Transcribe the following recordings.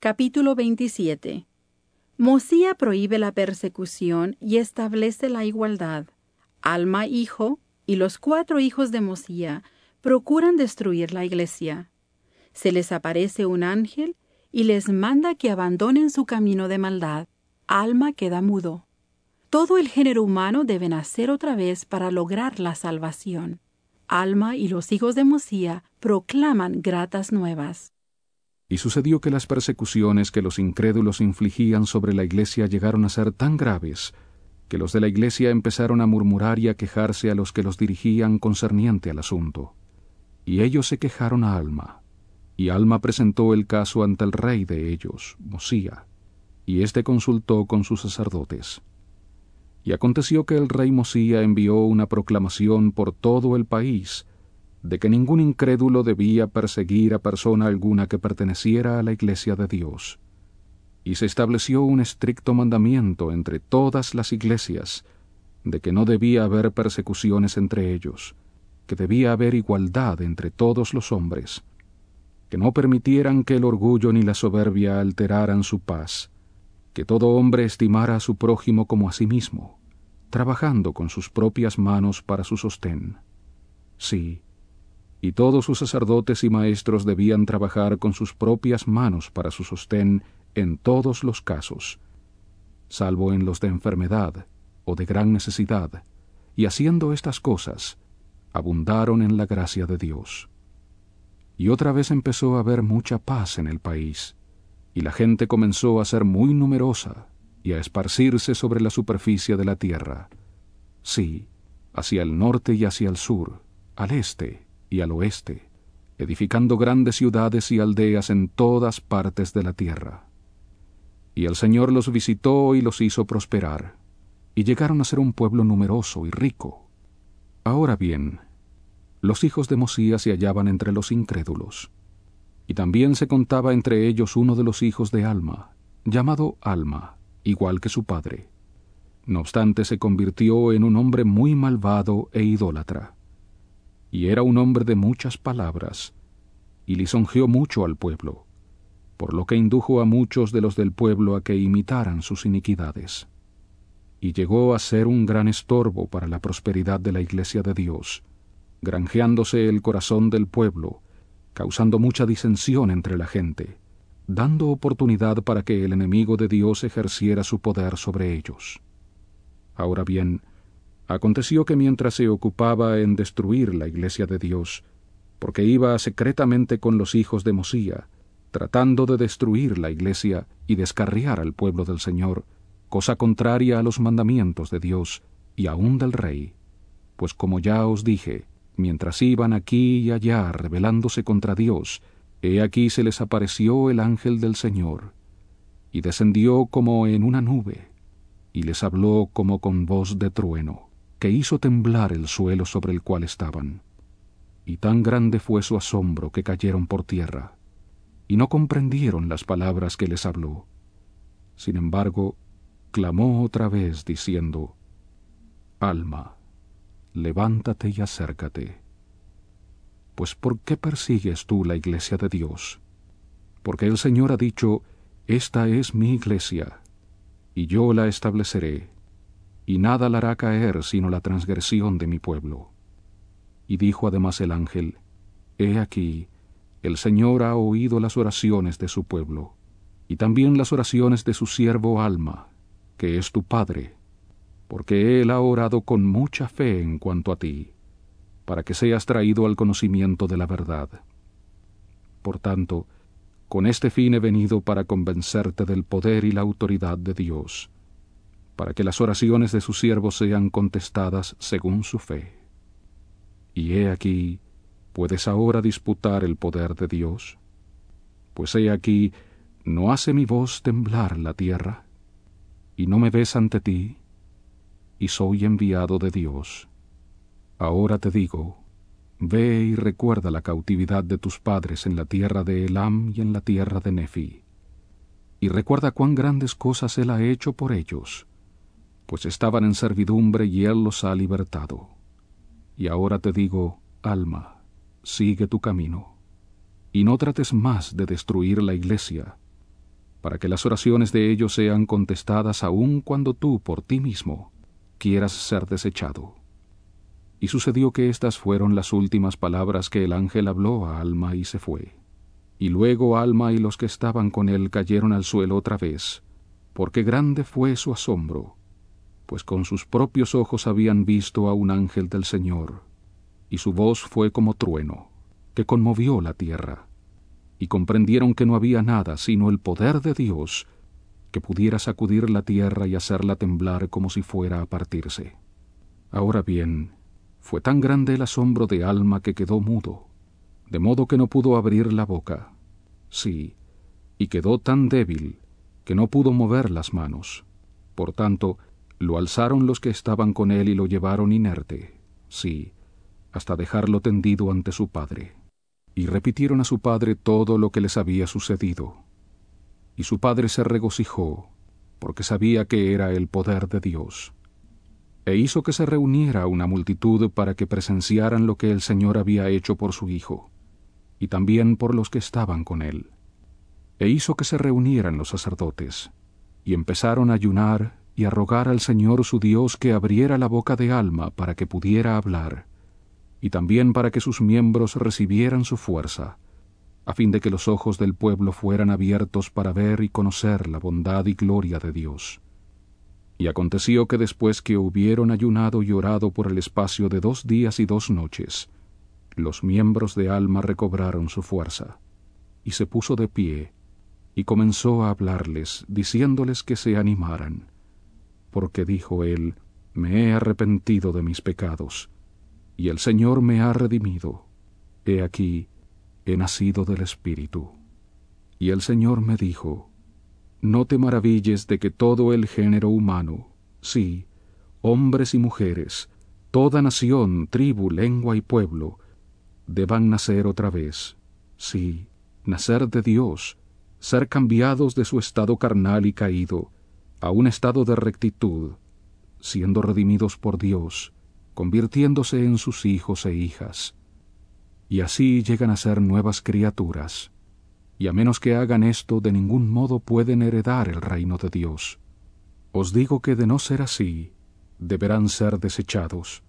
Capítulo 27 Mosía prohíbe la persecución y establece la igualdad. Alma hijo y los cuatro hijos de Mosía procuran destruir la iglesia. Se les aparece un ángel y les manda que abandonen su camino de maldad. Alma queda mudo. Todo el género humano debe nacer otra vez para lograr la salvación. Alma y los hijos de Mosía proclaman gratas nuevas. Y sucedió que las persecuciones que los incrédulos infligían sobre la iglesia llegaron a ser tan graves, que los de la iglesia empezaron a murmurar y a quejarse a los que los dirigían concerniente al asunto. Y ellos se quejaron a Alma. Y Alma presentó el caso ante el rey de ellos, Mosía, y éste consultó con sus sacerdotes. Y aconteció que el rey Mosía envió una proclamación por todo el país, de que ningún incrédulo debía perseguir a persona alguna que perteneciera a la Iglesia de Dios. Y se estableció un estricto mandamiento entre todas las iglesias, de que no debía haber persecuciones entre ellos, que debía haber igualdad entre todos los hombres, que no permitieran que el orgullo ni la soberbia alteraran su paz, que todo hombre estimara a su prójimo como a sí mismo, trabajando con sus propias manos para su sostén. Sí, y todos sus sacerdotes y maestros debían trabajar con sus propias manos para su sostén en todos los casos, salvo en los de enfermedad o de gran necesidad, y haciendo estas cosas, abundaron en la gracia de Dios. Y otra vez empezó a haber mucha paz en el país, y la gente comenzó a ser muy numerosa y a esparcirse sobre la superficie de la tierra, sí, hacia el norte y hacia el sur, al este y al oeste, edificando grandes ciudades y aldeas en todas partes de la tierra. Y el Señor los visitó y los hizo prosperar, y llegaron a ser un pueblo numeroso y rico. Ahora bien, los hijos de Mosías se hallaban entre los incrédulos, y también se contaba entre ellos uno de los hijos de Alma, llamado Alma, igual que su padre. No obstante, se convirtió en un hombre muy malvado e idólatra y era un hombre de muchas palabras, y lisonjeó mucho al pueblo, por lo que indujo a muchos de los del pueblo a que imitaran sus iniquidades. Y llegó a ser un gran estorbo para la prosperidad de la iglesia de Dios, granjeándose el corazón del pueblo, causando mucha disensión entre la gente, dando oportunidad para que el enemigo de Dios ejerciera su poder sobre ellos. Ahora bien, Aconteció que mientras se ocupaba en destruir la iglesia de Dios, porque iba secretamente con los hijos de Mosía, tratando de destruir la iglesia y descarriar al pueblo del Señor, cosa contraria a los mandamientos de Dios y aun del rey, pues como ya os dije, mientras iban aquí y allá rebelándose contra Dios, he aquí se les apareció el ángel del Señor, y descendió como en una nube, y les habló como con voz de trueno que hizo temblar el suelo sobre el cual estaban. Y tan grande fue su asombro que cayeron por tierra, y no comprendieron las palabras que les habló. Sin embargo, clamó otra vez diciendo, Alma, levántate y acércate. Pues ¿por qué persigues tú la iglesia de Dios? Porque el Señor ha dicho, Esta es mi iglesia, y yo la estableceré y nada la hará caer sino la transgresión de mi pueblo. Y dijo además el ángel, He aquí, el Señor ha oído las oraciones de su pueblo, y también las oraciones de su siervo Alma, que es tu Padre, porque él ha orado con mucha fe en cuanto a ti, para que seas traído al conocimiento de la verdad. Por tanto, con este fin he venido para convencerte del poder y la autoridad de Dios, para que las oraciones de sus siervos sean contestadas según su fe. Y he aquí, ¿puedes ahora disputar el poder de Dios? Pues he aquí, ¿no hace mi voz temblar la tierra? ¿Y no me ves ante ti? Y soy enviado de Dios. Ahora te digo, ve y recuerda la cautividad de tus padres en la tierra de Elam y en la tierra de Nefi. Y recuerda cuán grandes cosas Él ha hecho por ellos pues estaban en servidumbre y Él los ha libertado. Y ahora te digo, alma, sigue tu camino, y no trates más de destruir la iglesia, para que las oraciones de ellos sean contestadas aun cuando tú por ti mismo quieras ser desechado. Y sucedió que estas fueron las últimas palabras que el ángel habló a Alma y se fue. Y luego Alma y los que estaban con él cayeron al suelo otra vez, porque grande fue su asombro, pues con sus propios ojos habían visto a un ángel del Señor, y su voz fue como trueno, que conmovió la tierra, y comprendieron que no había nada sino el poder de Dios que pudiera sacudir la tierra y hacerla temblar como si fuera a partirse. Ahora bien, fue tan grande el asombro de Alma que quedó mudo, de modo que no pudo abrir la boca. Sí, y quedó tan débil que no pudo mover las manos. Por tanto, lo alzaron los que estaban con él y lo llevaron inerte, sí, hasta dejarlo tendido ante su padre. Y repitieron a su padre todo lo que les había sucedido. Y su padre se regocijó, porque sabía que era el poder de Dios e hizo que se reuniera una multitud para que presenciaran lo que el Señor había hecho por su Hijo, y también por los que estaban con él. E hizo que se reunieran los sacerdotes, y empezaron a ayunar y a rogar al Señor su Dios que abriera la boca de Alma para que pudiera hablar, y también para que sus miembros recibieran su fuerza, a fin de que los ojos del pueblo fueran abiertos para ver y conocer la bondad y gloria de Dios. Y aconteció que después que hubieron ayunado y orado por el espacio de dos días y dos noches, los miembros de Alma recobraron su fuerza, y se puso de pie, y comenzó a hablarles, diciéndoles que se animaran, porque dijo él, me he arrepentido de mis pecados, y el Señor me ha redimido. He aquí, he nacido del Espíritu. Y el Señor me dijo, no te maravilles de que todo el género humano, sí, hombres y mujeres, toda nación, tribu, lengua y pueblo, deban nacer otra vez, sí, nacer de Dios, ser cambiados de su estado carnal y caído a un estado de rectitud, siendo redimidos por Dios, convirtiéndose en sus hijos e hijas. Y así llegan a ser nuevas criaturas y a menos que hagan esto de ningún modo pueden heredar el reino de Dios. Os digo que de no ser así, deberán ser desechados.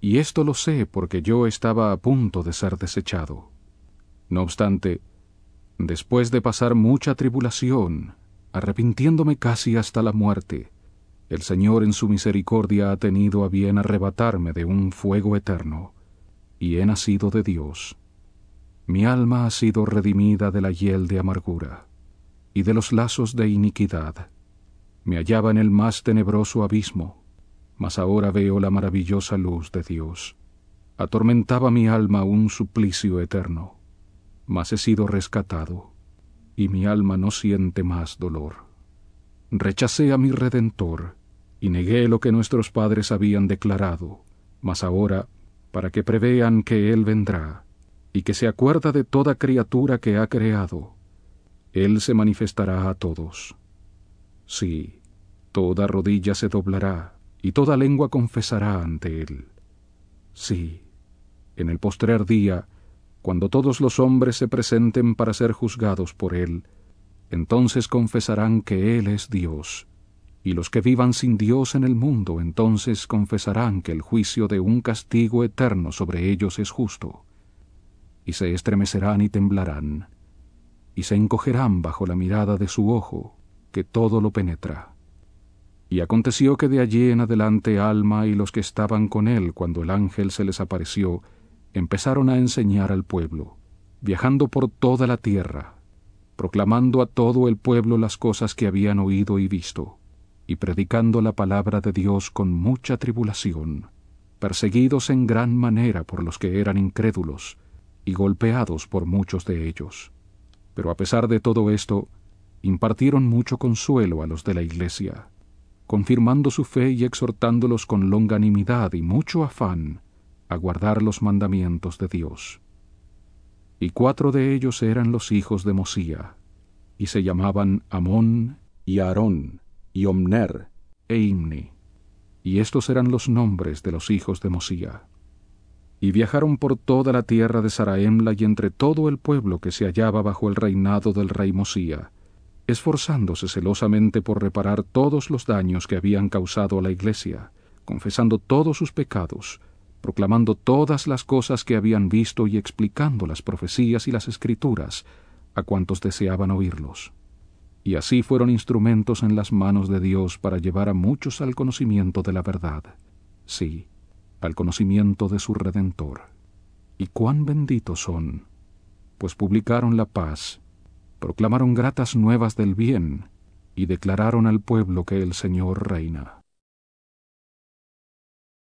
Y esto lo sé porque yo estaba a punto de ser desechado. No obstante, después de pasar mucha tribulación, arrepintiéndome casi hasta la muerte, el Señor en su misericordia ha tenido a bien arrebatarme de un fuego eterno, y he nacido de Dios. Mi alma ha sido redimida de la hiel de amargura y de los lazos de iniquidad. Me hallaba en el más tenebroso abismo, mas ahora veo la maravillosa luz de Dios. Atormentaba mi alma un suplicio eterno, mas he sido rescatado, y mi alma no siente más dolor. Rechacé a mi Redentor, y negué lo que nuestros padres habían declarado, mas ahora, para que prevean que Él vendrá, y que se acuerda de toda criatura que ha creado. Él se manifestará a todos. Sí, toda rodilla se doblará y toda lengua confesará ante Él. Sí, en el postrer día, cuando todos los hombres se presenten para ser juzgados por Él, entonces confesarán que Él es Dios, y los que vivan sin Dios en el mundo entonces confesarán que el juicio de un castigo eterno sobre ellos es justo y se estremecerán y temblarán, y se encogerán bajo la mirada de su ojo, que todo lo penetra. Y aconteció que de allí en adelante Alma y los que estaban con él cuando el ángel se les apareció, empezaron a enseñar al pueblo, viajando por toda la tierra, proclamando a todo el pueblo las cosas que habían oído y visto, y predicando la palabra de Dios con mucha tribulación, perseguidos en gran manera por los que eran incrédulos, y golpeados por muchos de ellos. Pero a pesar de todo esto, impartieron mucho consuelo a los de la Iglesia, confirmando su fe y exhortándolos con longanimidad y mucho afán a guardar los mandamientos de Dios. Y cuatro de ellos eran los hijos de Mosía, y se llamaban Amón, y Aarón, y Omner, e Imni. Y estos eran los nombres de los hijos de Mosía y viajaron por toda la tierra de Saraemla y entre todo el pueblo que se hallaba bajo el reinado del rey Mosía, esforzándose celosamente por reparar todos los daños que habían causado a la Iglesia, confesando todos sus pecados, proclamando todas las cosas que habían visto y explicando las profecías y las escrituras a cuantos deseaban oírlos. Y así fueron instrumentos en las manos de Dios para llevar a muchos al conocimiento de la verdad, sí, al conocimiento de su Redentor. Y cuán benditos son, pues publicaron la paz, proclamaron gratas nuevas del bien, y declararon al pueblo que el Señor reina.